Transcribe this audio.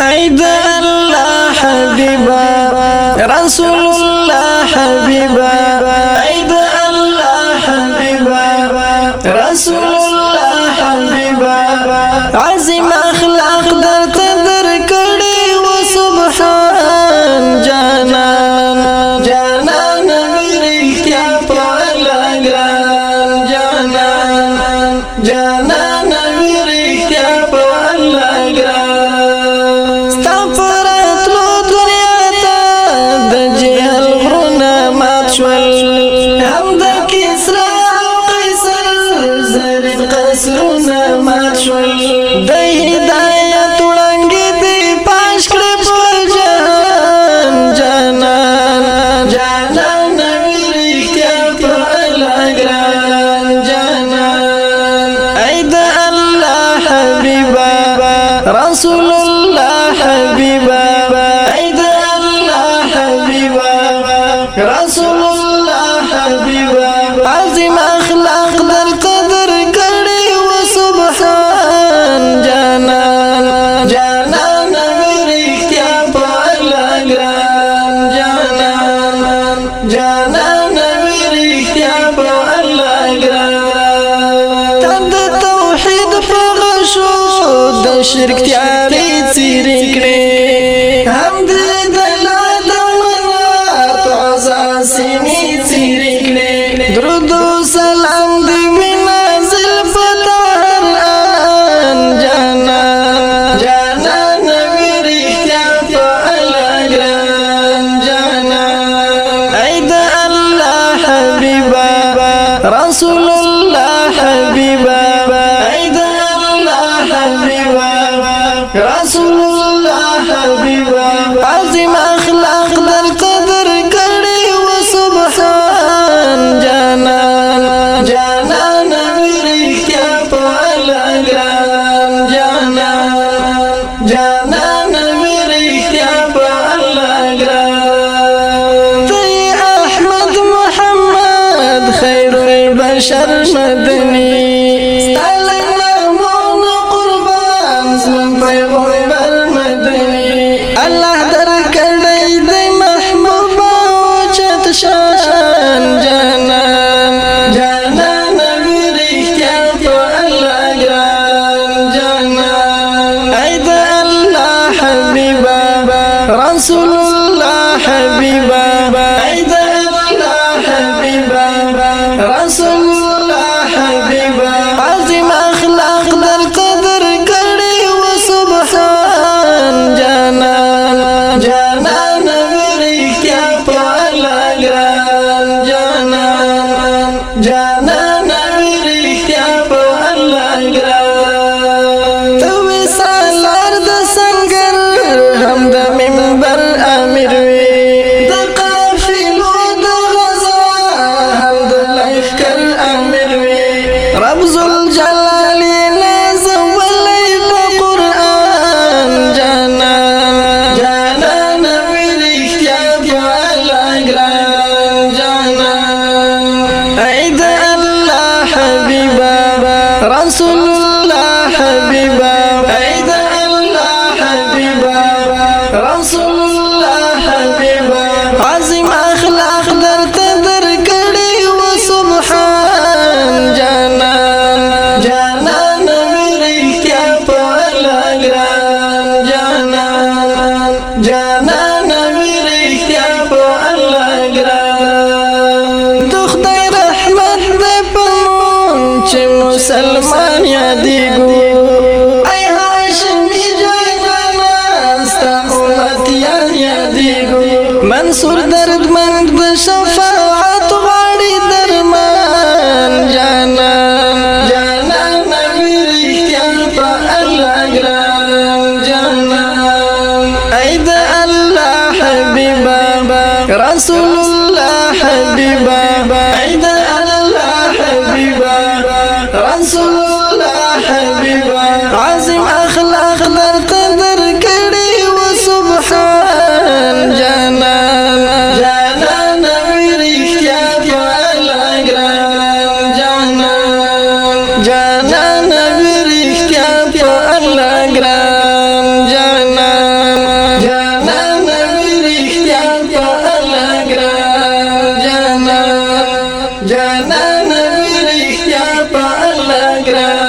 اید الله حبیبا رسول الله حبیبا اید الله حبیبا رسول الله حبیبا عظیم رسول الله حبیبا اید الله حبیبا رسول الله حبیبا عظیم أخلاق در قدر کړي و سبحان جانان جانان ویرختیا په لګران جانان جانان د شرک تیارې څیرې کړې هم دې دلال منار په اساسینې څیرې کړې درود سلام دې منازل پتار آن جانان جانان ویرختیا په لګران جانان اید الله حبیبا رسول الله حبیبا۔ الله حبیبا عظیم اخلاق در قدر کړي و سبحان په لګران جانان جانان ویرختیا په لګران تی أحمد محمد خیر البشر مدنی رسول الله حبیبا رسول مسلمان یادېږو منصور دردمند د شفاعت غواړي درمان. جانان جانان ویرختیا په الله ګران جانان ای د الله حبیبا رسول الله حبیبا رسول الله Shukra